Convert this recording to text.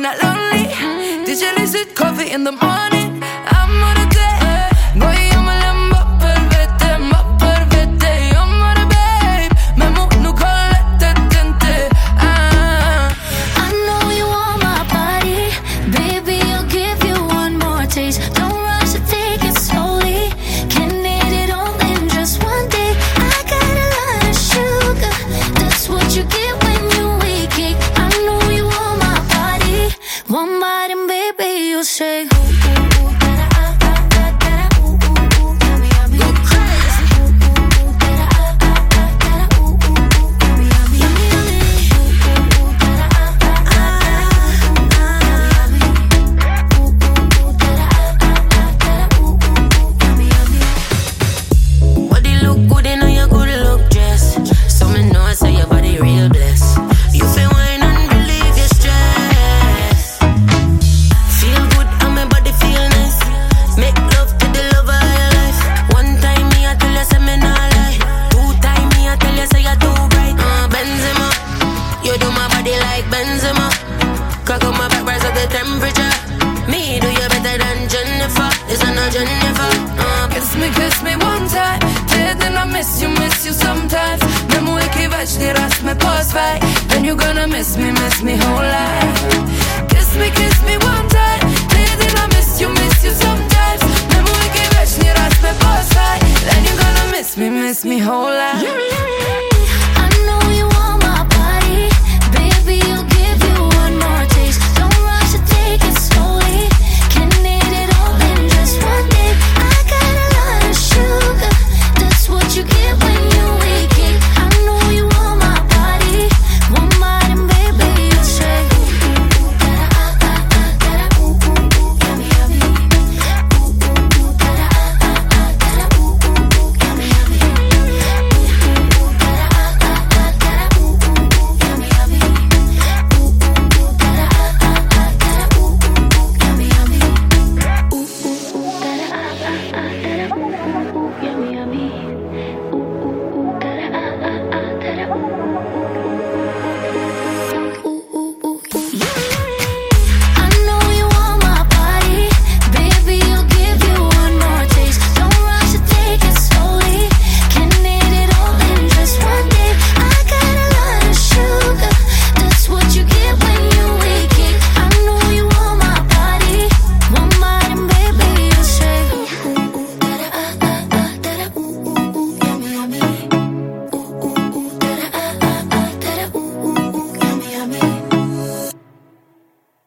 Na lonely coffee in the morning babe ah. I know you want my body, baby. I'll give you one more taste. Don't rush to take it slowly. Can eat it all in just one day. I got a lot of sugar. That's what you get you say. Me pas faj Then you're gonna miss me, miss me whole life. Kiss me, kiss me one time. Then I miss you, miss you sometimes. Me mu e ki veç një me pas faj Then you're gonna miss me, miss me whole life